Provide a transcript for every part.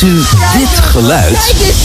Dit geluid?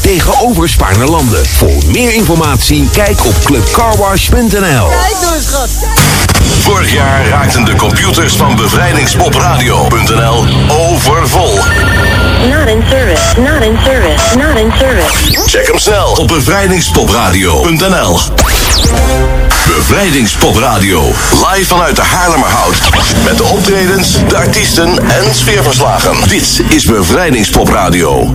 tegenover Spaarnerlanden. Voor meer informatie kijk op clubcarwash.nl. Kijk eens, schat. Vorig jaar raakten de computers van bevrijdingspopradio.nl overvol. Not in service. Not in service. Not in service. Check hem snel op bevrijdingspopradio.nl. Bevrijdingspopradio. Live vanuit de Haarlemmerhout. Met de optredens, de artiesten en sfeerverslagen. Dit is Bevrijdingspopradio.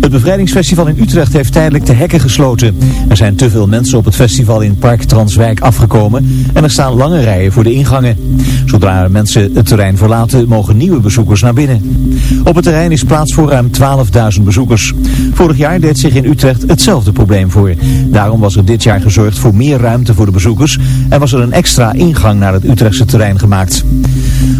Het bevrijdingsfestival in Utrecht heeft tijdelijk de hekken gesloten. Er zijn te veel mensen op het festival in Park Transwijk afgekomen en er staan lange rijen voor de ingangen. Zodra mensen het terrein verlaten, mogen nieuwe bezoekers naar binnen. Op het terrein is plaats voor ruim 12.000 bezoekers. Vorig jaar deed zich in Utrecht hetzelfde probleem voor. Daarom was er dit jaar gezorgd voor meer ruimte voor de bezoekers en was er een extra ingang naar het Utrechtse terrein gemaakt.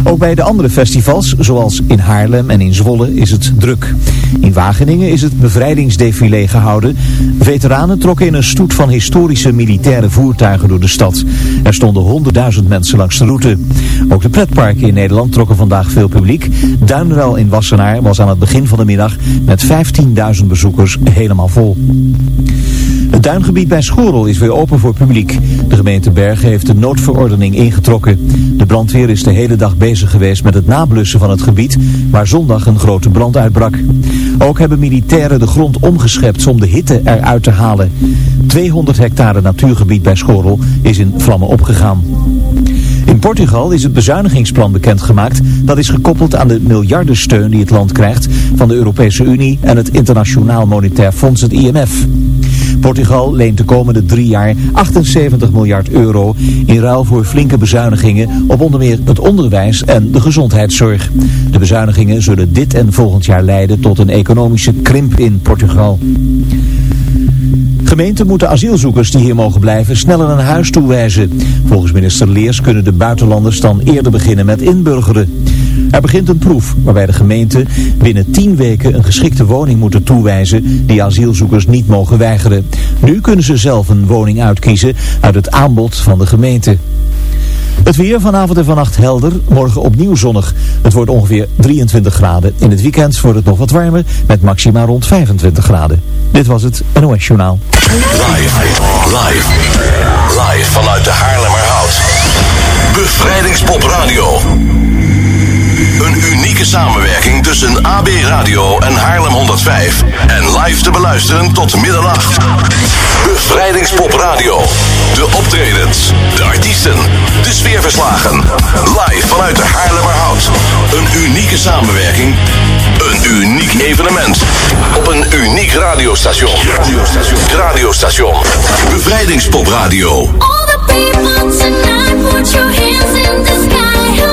Ook bij de andere festivals, zoals in Haarlem en in Zwolle, is het druk. In Wageningen is het bevrijdingsdefilé gehouden. Veteranen trokken in een stoet van historische militaire voertuigen door de stad. Er stonden honderdduizend mensen langs de route. Ook de pretparken in Nederland trokken vandaag veel publiek. Duinruil in Wassenaar was aan het begin van de middag met 15.000 bezoekers helemaal vol. Het duingebied bij Schorel is weer open voor publiek. De gemeente Bergen heeft de noodverordening ingetrokken. De brandweer is de hele dag bezig geweest met het nablussen van het gebied, waar zondag een grote brand uitbrak. Ook hebben militairen de grond omgeschept om de hitte eruit te halen. 200 hectare natuurgebied bij Schorel is in vlammen opgegaan. In Portugal is het bezuinigingsplan bekendgemaakt. Dat is gekoppeld aan de miljardensteun die het land krijgt van de Europese Unie en het Internationaal Monetair Fonds, het IMF. Portugal leent de komende drie jaar 78 miljard euro in ruil voor flinke bezuinigingen op onder meer het onderwijs en de gezondheidszorg. De bezuinigingen zullen dit en volgend jaar leiden tot een economische krimp in Portugal. Gemeenten moeten asielzoekers die hier mogen blijven sneller een huis toewijzen. Volgens minister Leers kunnen de buitenlanders dan eerder beginnen met inburgeren. Er begint een proef waarbij de gemeenten binnen 10 weken een geschikte woning moeten toewijzen die asielzoekers niet mogen weigeren. Nu kunnen ze zelf een woning uitkiezen uit het aanbod van de gemeente. Het weer vanavond en vannacht helder, morgen opnieuw zonnig. Het wordt ongeveer 23 graden. In het weekend wordt het nog wat warmer met maxima rond 25 graden. Dit was het NOS Journaal. Live, live, live vanuit de Haarlemmerhout. Bevrijdingspop Radio. Een unieke samenwerking tussen AB Radio en Haarlem 105. En live te beluisteren tot middernacht. Bevrijdingspop Radio. De optredens, de artiesten, de sfeerverslagen. Live vanuit de Haarlemmerhout. Een unieke samenwerking. Een uniek evenement. Op een uniek radiostation. Radiostation. Radiostation. Bevrijdingspop Radio. All the people tonight put your hands in the sky.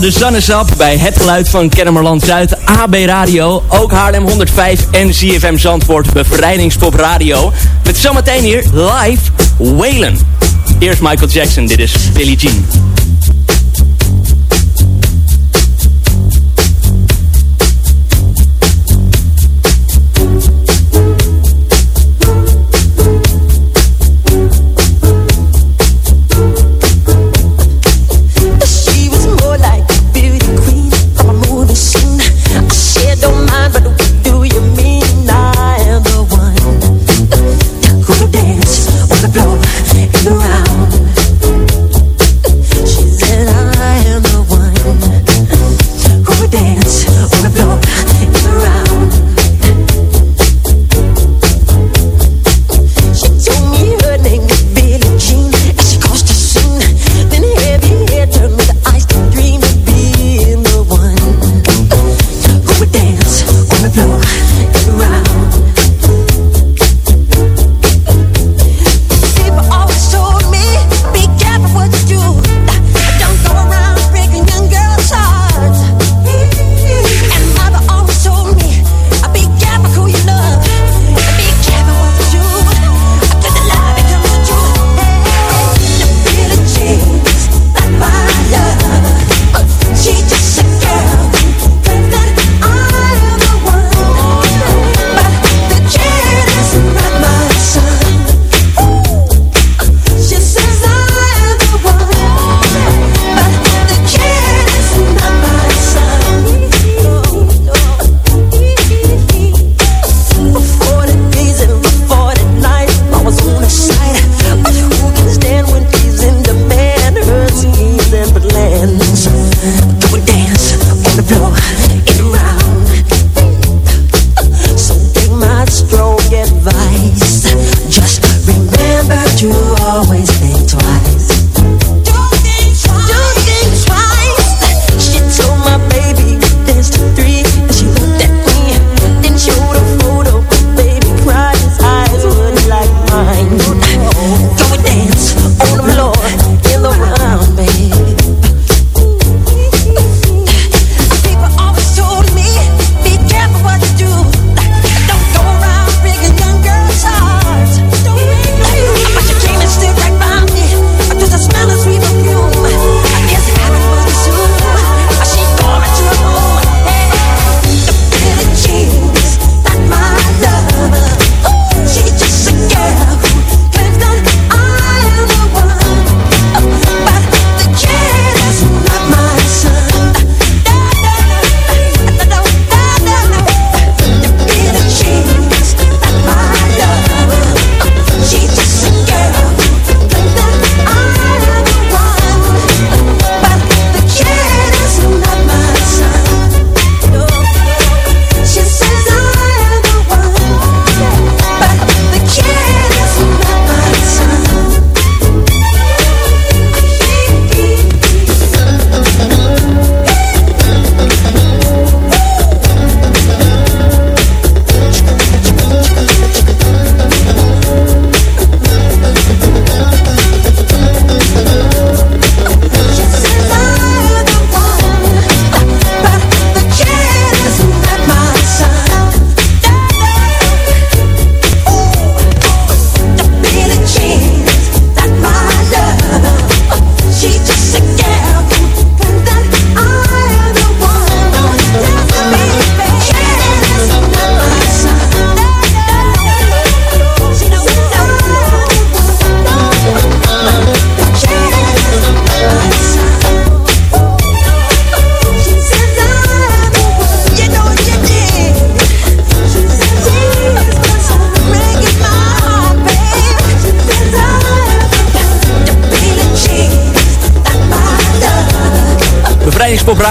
De Zannesap, bij Het Geluid van Kennemerland Zuid, AB Radio, ook Haarlem 105 en CFM Zandvoort, Bevrijdingspop Radio. Met zometeen hier live Whalen. Eerst Michael Jackson, dit is Billie Jean.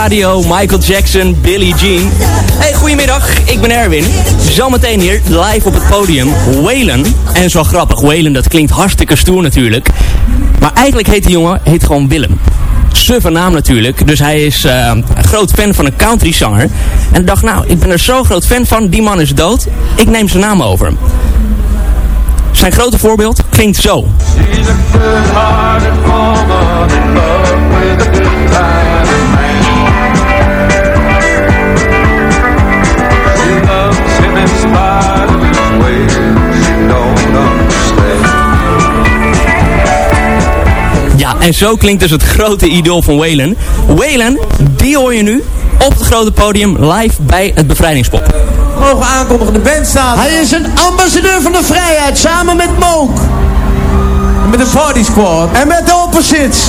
Radio, Michael Jackson, Billie Jean. Hey, goedemiddag, ik ben Erwin. Zometeen hier, live op het podium, Waylon. En zo grappig, Waylon, dat klinkt hartstikke stoer natuurlijk. Maar eigenlijk heet die jongen heet gewoon Willem. Suffe naam natuurlijk, dus hij is eh, een groot fan van een countryzanger. En ik dacht, nou, ik ben er zo groot fan van, die man is dood. Ik neem zijn naam over. Zijn grote voorbeeld klinkt zo. She's in with man. En zo klinkt dus het grote idool van Waylon. Waylon, die hoor je nu op het grote podium live bij het Bevrijdingspop. Mogen aankondigen, de band staat. Hij is een ambassadeur van de vrijheid, samen met Mook. Met de Party Squad. En met de opposites.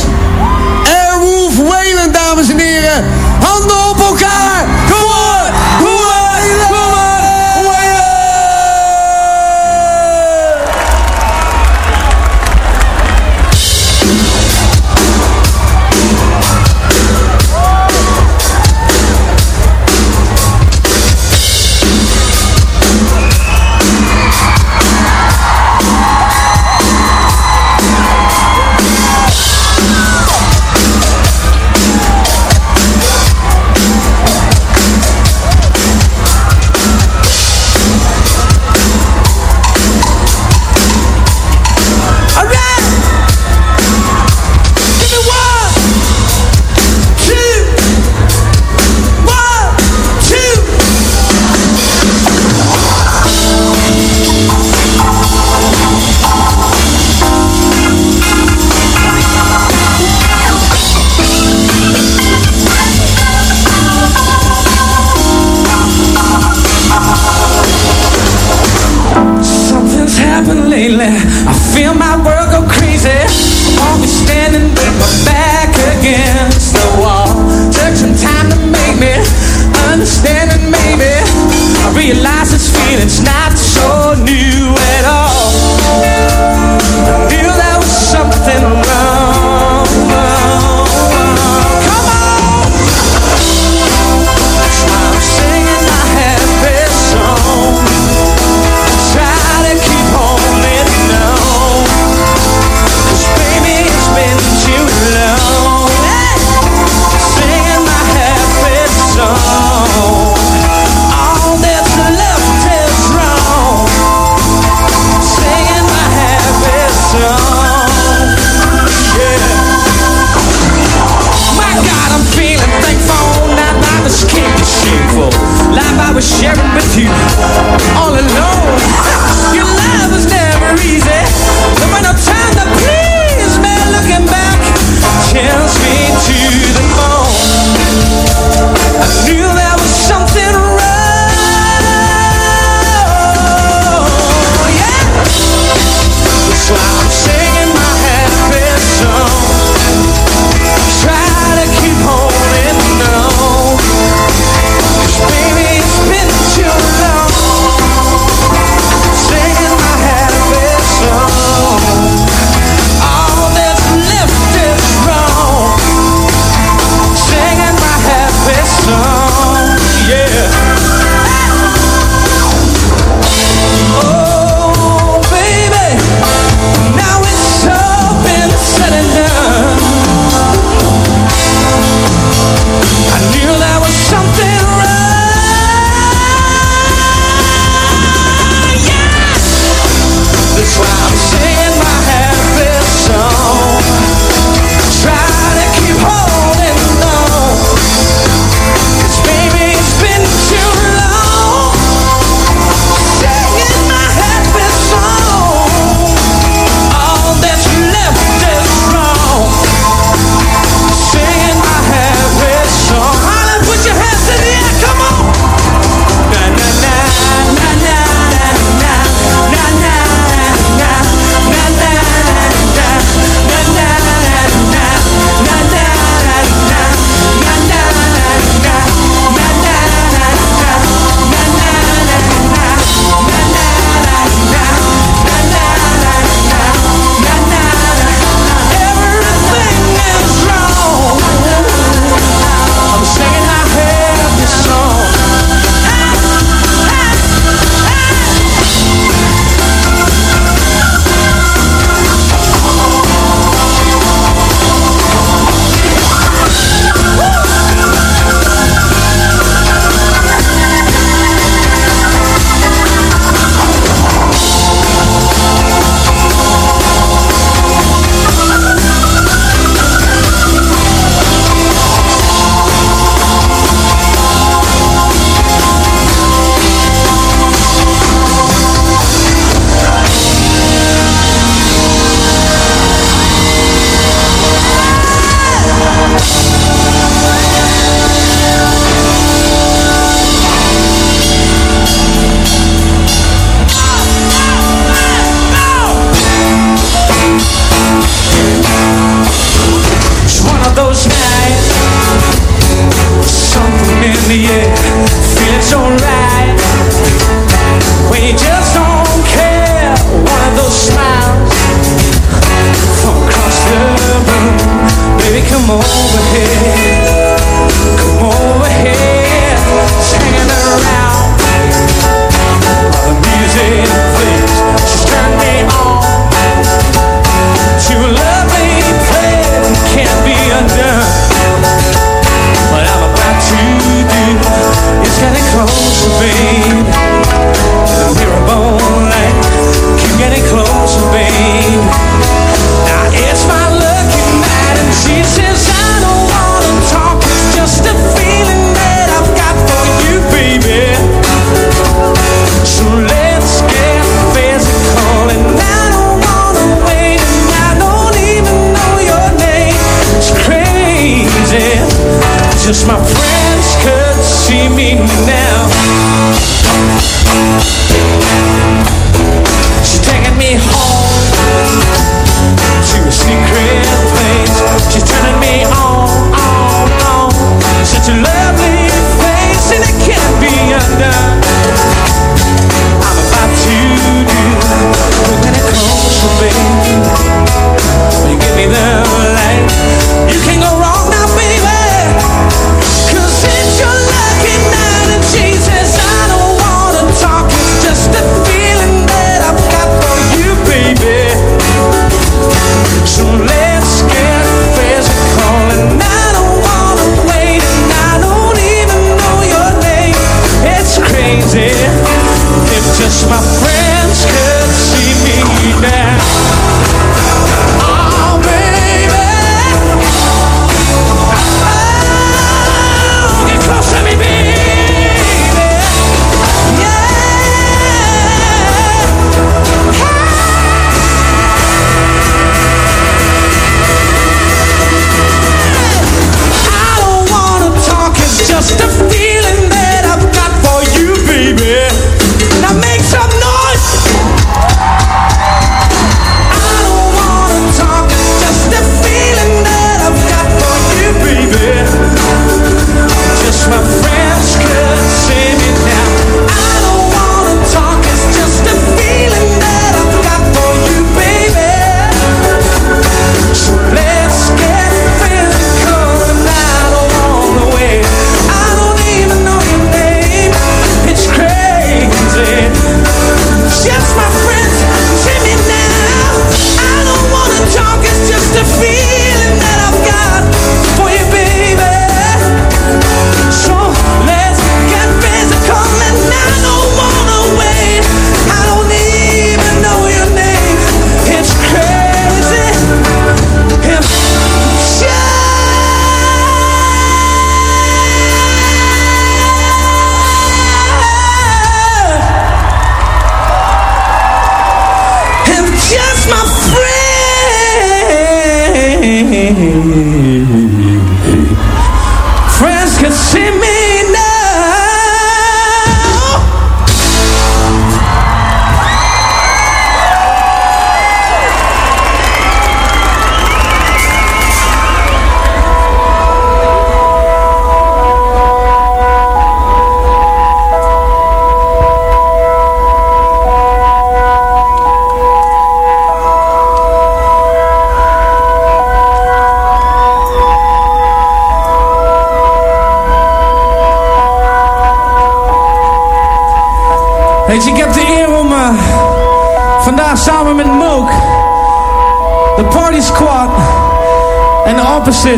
Airwolf Wayland, dames en heren. Handen op elkaar.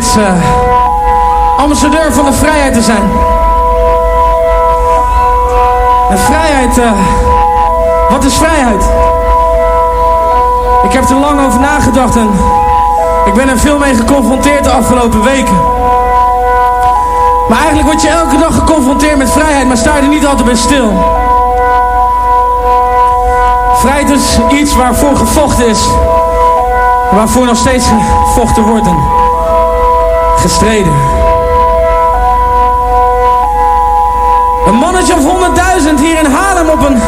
steeds eh, ambassadeur van de vrijheid te zijn. En vrijheid, eh, wat is vrijheid? Ik heb er lang over nagedacht en ik ben er veel mee geconfronteerd de afgelopen weken. Maar eigenlijk word je elke dag geconfronteerd met vrijheid, maar sta je er niet altijd bij stil. Vrijheid is iets waarvoor gevochten is, waarvoor nog steeds gevochten wordt gestreden. Een mannetje of 100.000 hier in Haarlem op een...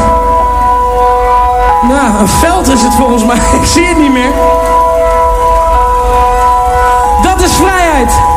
Nou, een veld is het volgens mij. Ik zie het niet meer. Dat is vrijheid.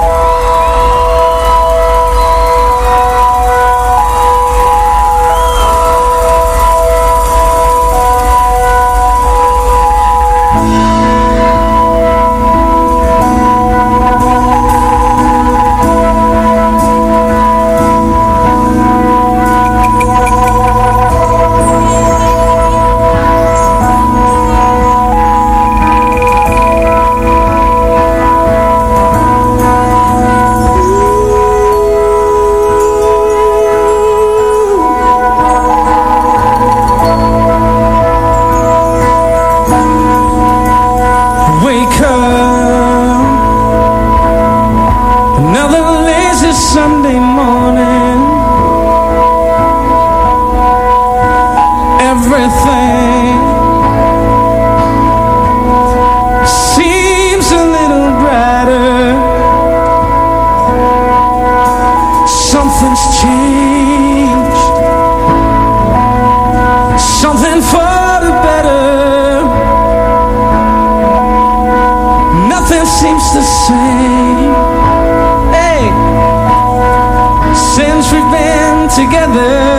Seems the same. Hey, since we've been together.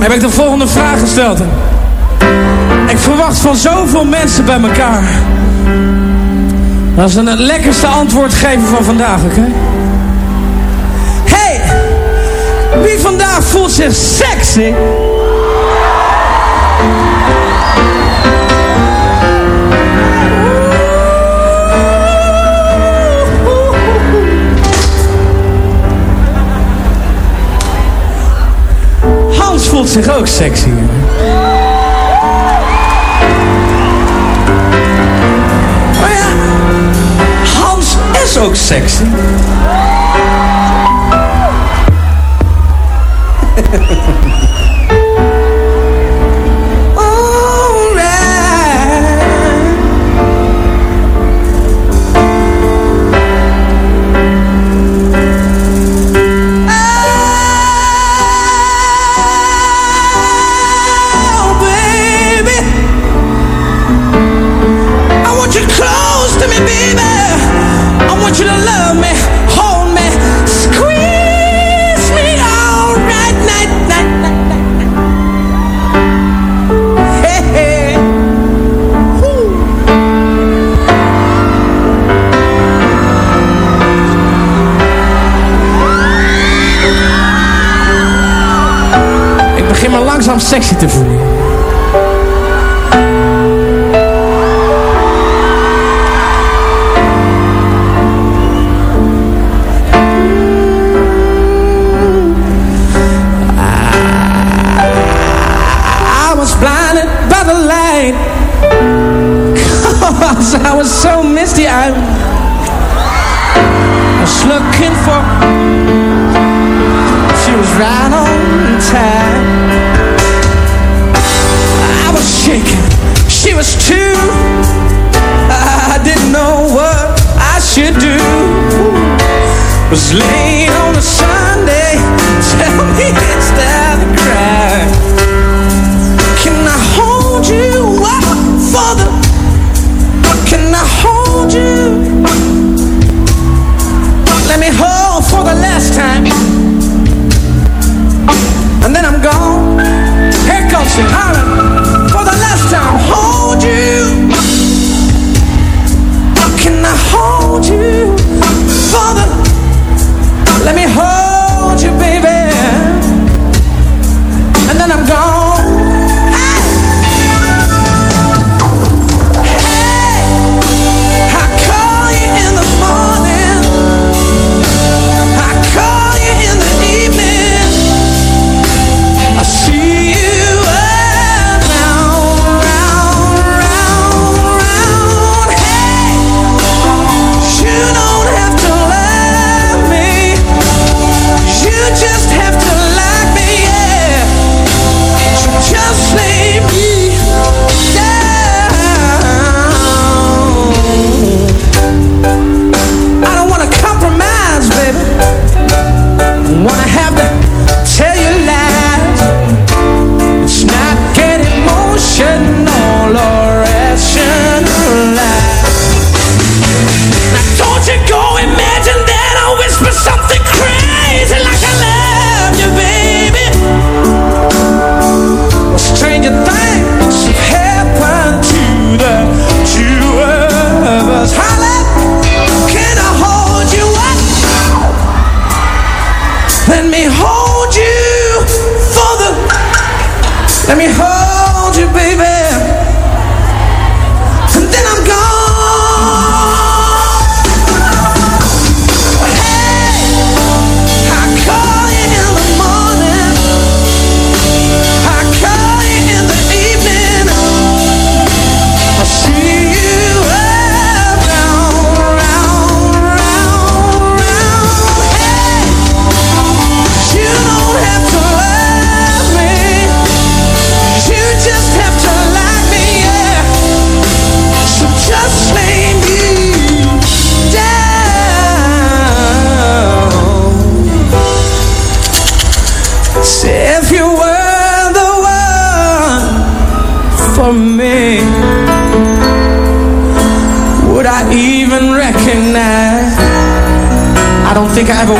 heb ik de volgende vraag gesteld. Ik verwacht van zoveel mensen bij elkaar. Dat ze het lekkerste antwoord geven van vandaag, oké? Hey, wie vandaag voelt zich sexy? voelt zich ook sexy. Oh ja, Hans is ook sexy. langzaam sexy te voelen. I was blinded by the light. I was so misty I was looking for. She was right on time. was two. I didn't know what I should do. Was laying on the side. Let me hug. Think I ever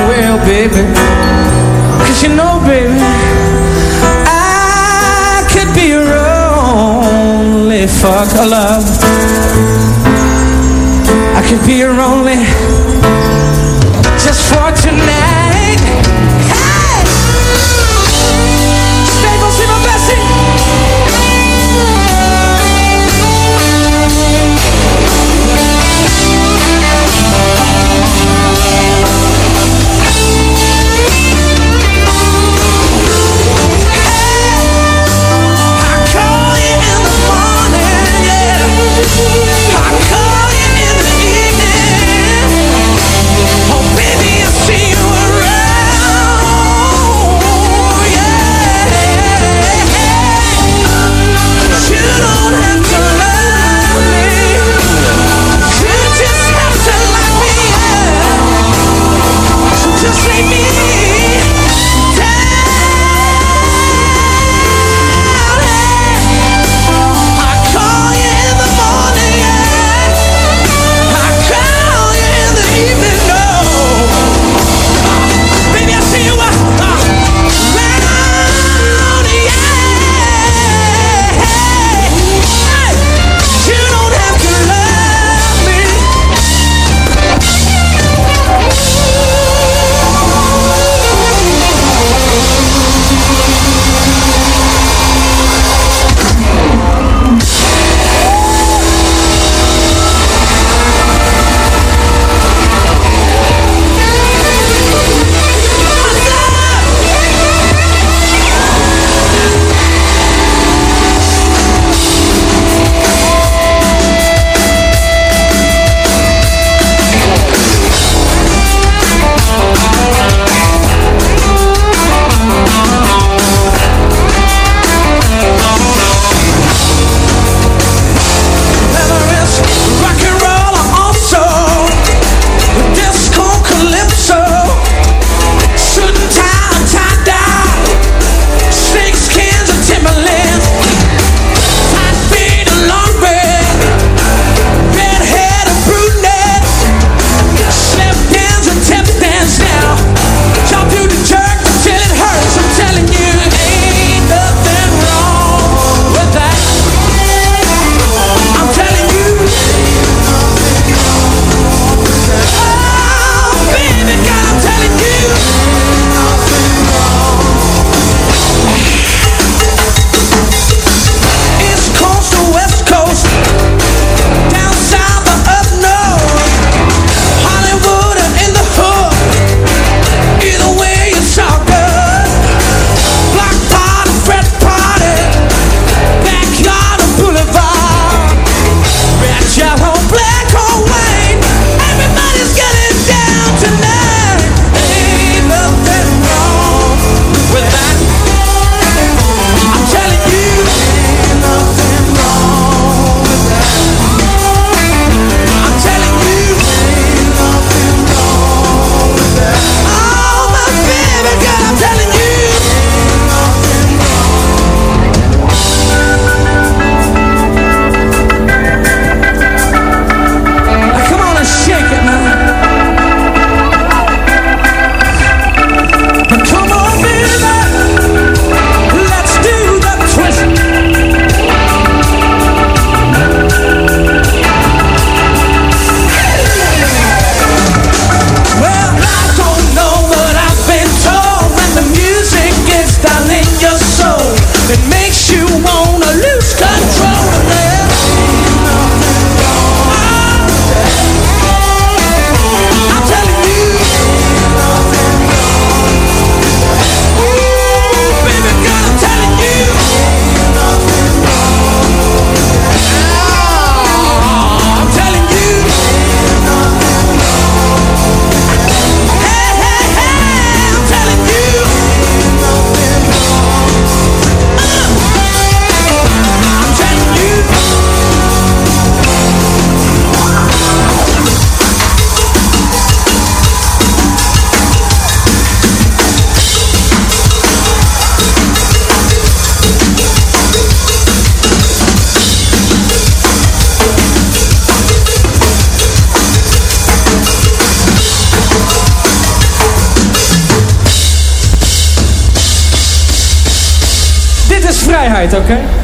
is vrijheid,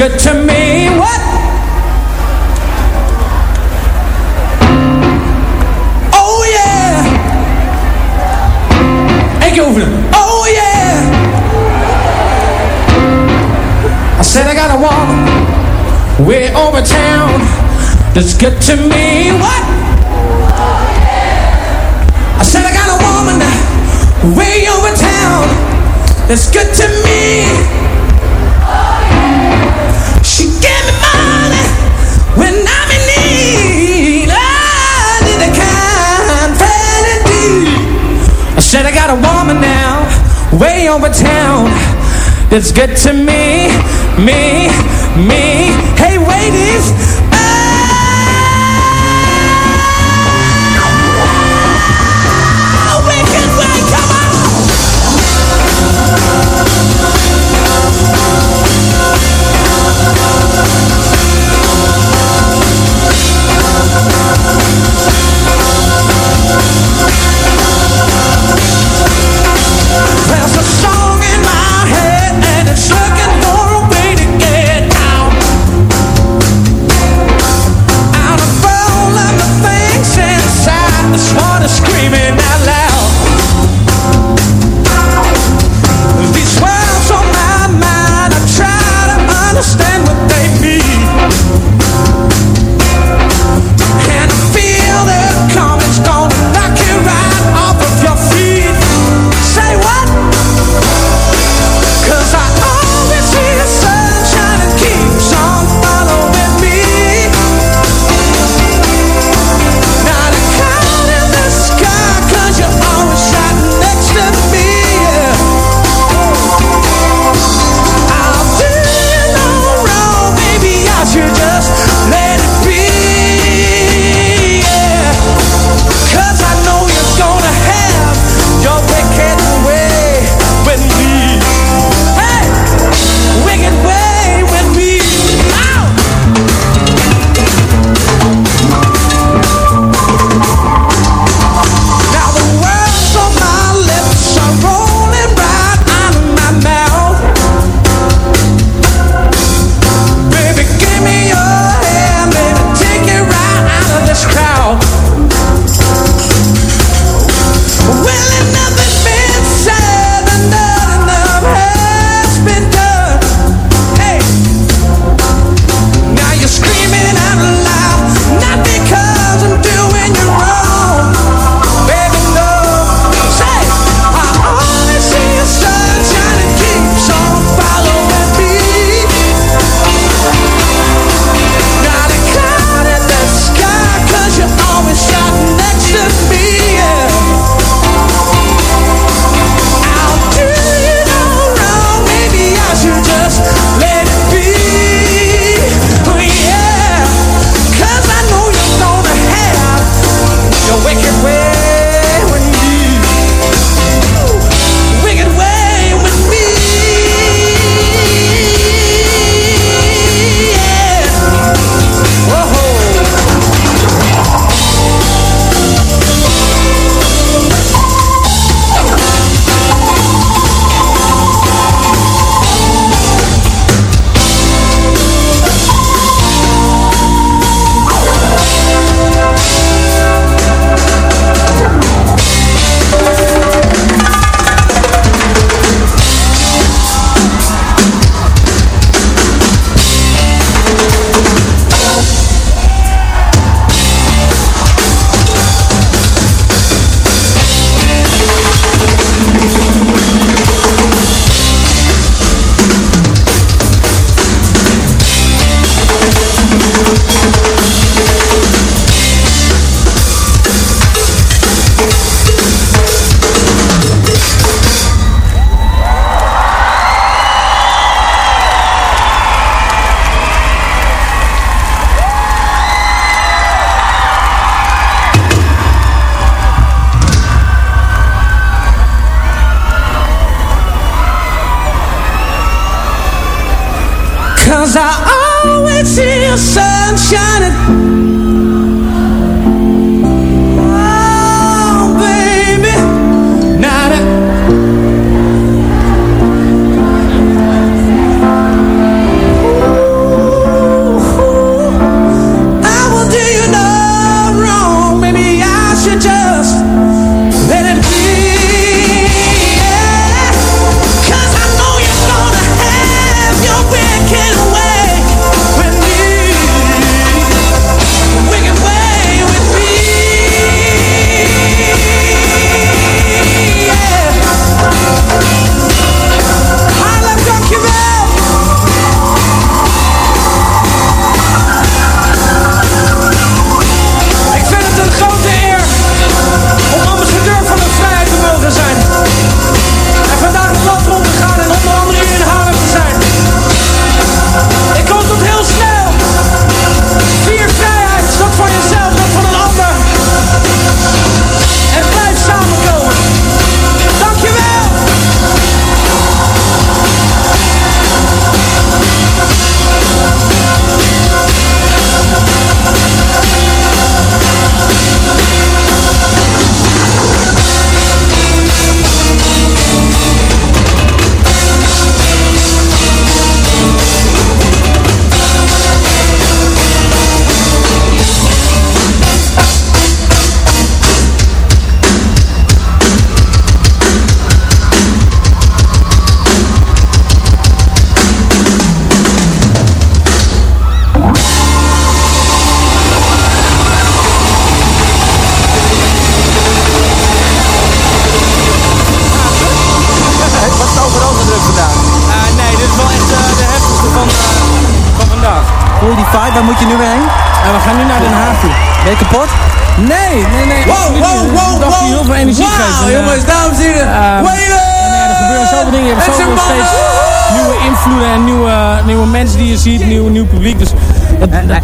good to me. What? Oh yeah. Over there. Oh yeah. I said I got a woman way over town that's good to me. What? I said I got a woman way over town that's good to me. I said I got a woman now way over town that's good to me, me, me. Hey, ladies.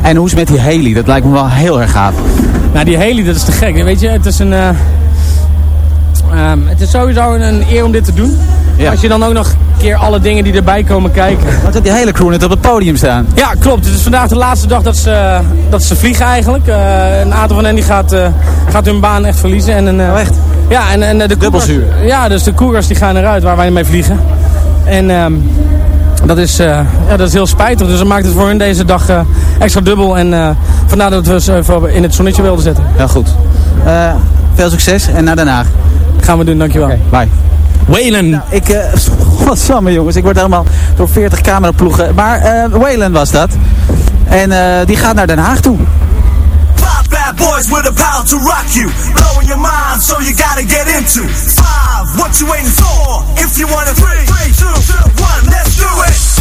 En, dat- hoe is het met die Haley? Dat lijkt me wel heel erg gaaf. nou, die Haley, dat is te gek. Weet je, het is een... eh, ehm, het is sowieso een, eer om dit te doen. Ja. Als je dan ook nog een keer alle dingen die erbij komen kijken. Wat heeft die hele crew net op het podium staan? Ja, klopt. Het is vandaag de laatste dag dat ze, dat ze vliegen eigenlijk. Eh, een aantal van hen die gaat, eh, gaat hun baan echt verliezen. En een, Oh, echt? Ja, en, en de Dubbel Cougars- zuur. Ja, dus de Cougars die gaan eruit waar wij mee vliegen. En ehm, dat, is, ja, dat is heel spijtig. Dus dat maakt het voor hun deze dag extra dubbel. En eh, vandaar dat we ze even in het zonnetje wilden zetten. Heel goed. Eh, veel succes en naar Den Haag. Gaan we doen, dankjewel. Bye. Waylon. Ik, eh wat samen jongens, ik word helemaal door 40 cameraploegen. Maar eh Waylon was dat. En eh, die gaat naar Den Haag toe. Five bad boys with a power to rock you. Blowing your mind, so you gotta get into. Five, what you waiting for? If you want it, three, three, two, one, let's do it.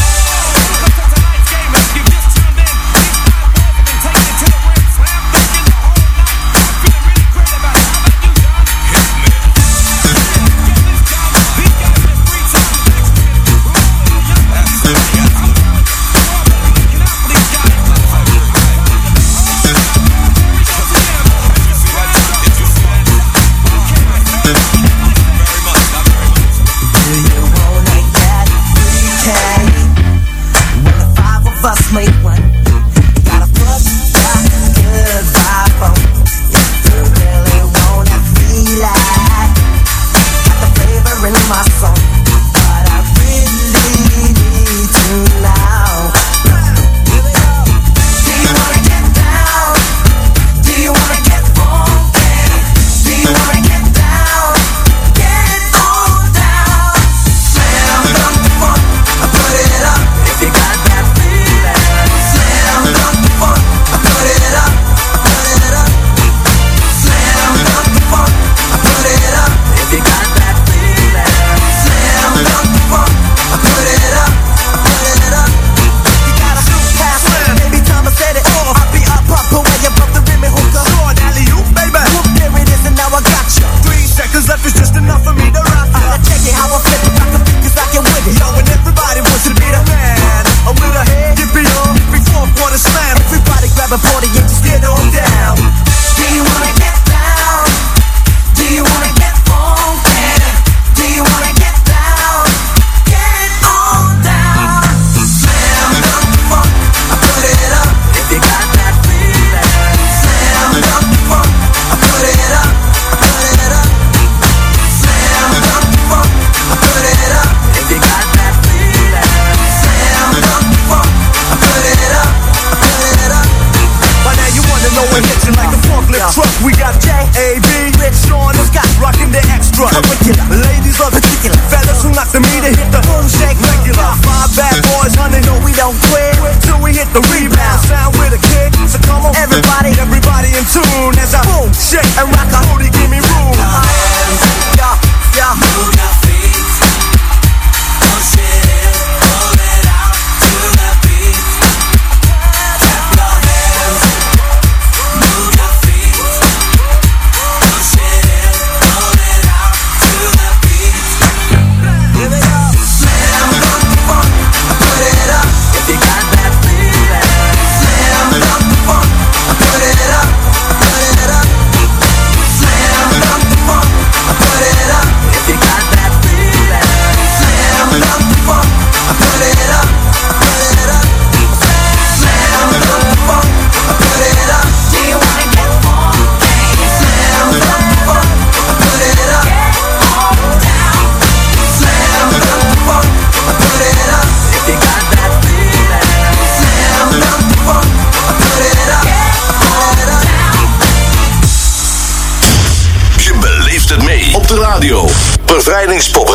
Radio. Bevrijdingspop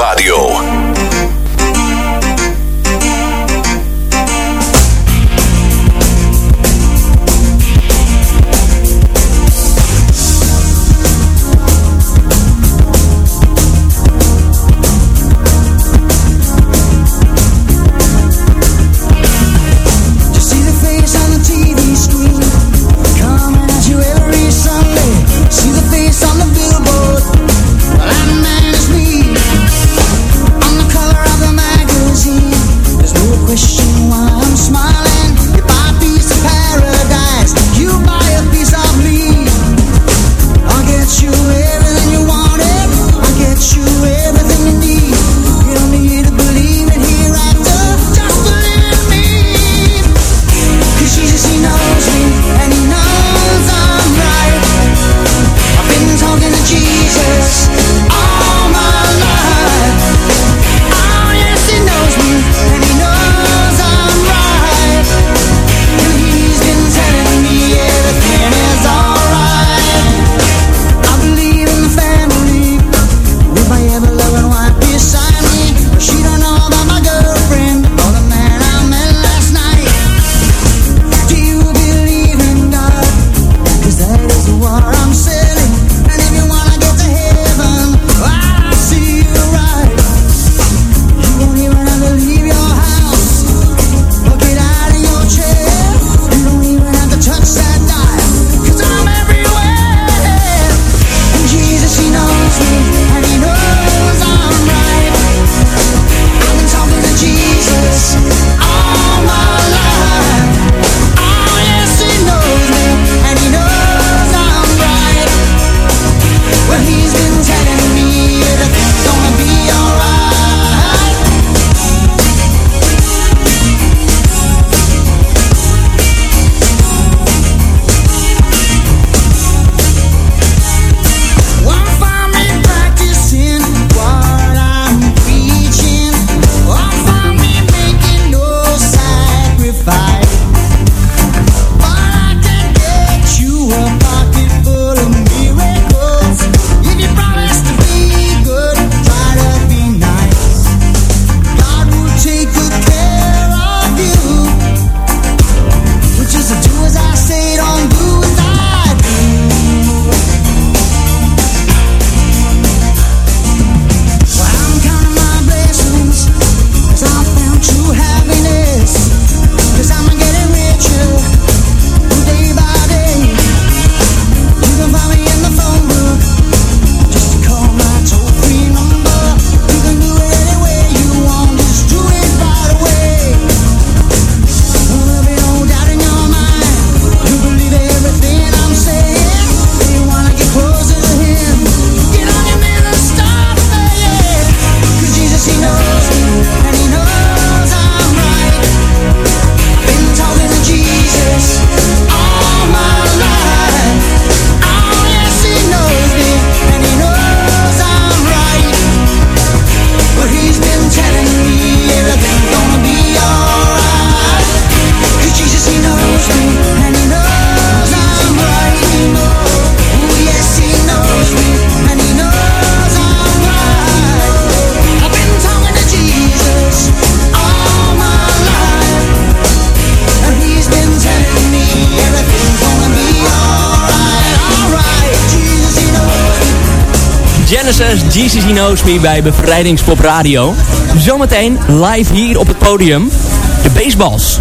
Genesis, GCC Knows Me bij Bevrijdingspop Radio. Zometeen live hier op het podium, de baseballs.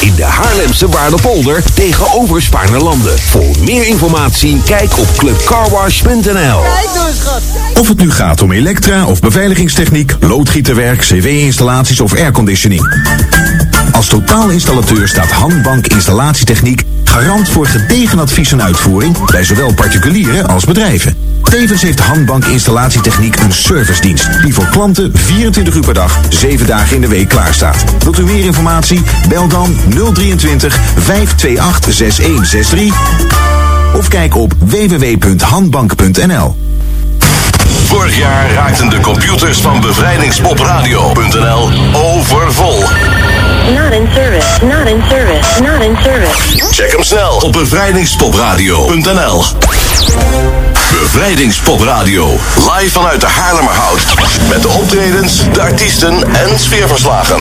in de Haarlemse Waardepolder tegenover Spaarnerlanden. Voor meer informatie kijk op clubcarwash.nl. Kijk nou. Of het nu gaat om elektra of beveiligingstechniek, loodgieterwerk, cv-installaties of airconditioning. Als totaalinstallateur staat Handbank Installatietechniek garant voor gedegen advies en uitvoering bij zowel particulieren als bedrijven. Tevens heeft Handbank Installatietechniek een servicedienst die voor klanten 24 uur per dag, 7 dagen in de week klaarstaat. Wilt u meer informatie? Bel dan 023 528 6163 of kijk op www.handbank.nl. Vorig jaar raakten de computers van bevrijdingspopradio.nl overvol. Not in service. Not in service. Not in service. Check hem snel op bevrijdingspopradio.nl. Bevrijdingspopradio. Live vanuit de Haarlemmerhout. Met de optredens, de artiesten en sfeerverslagen.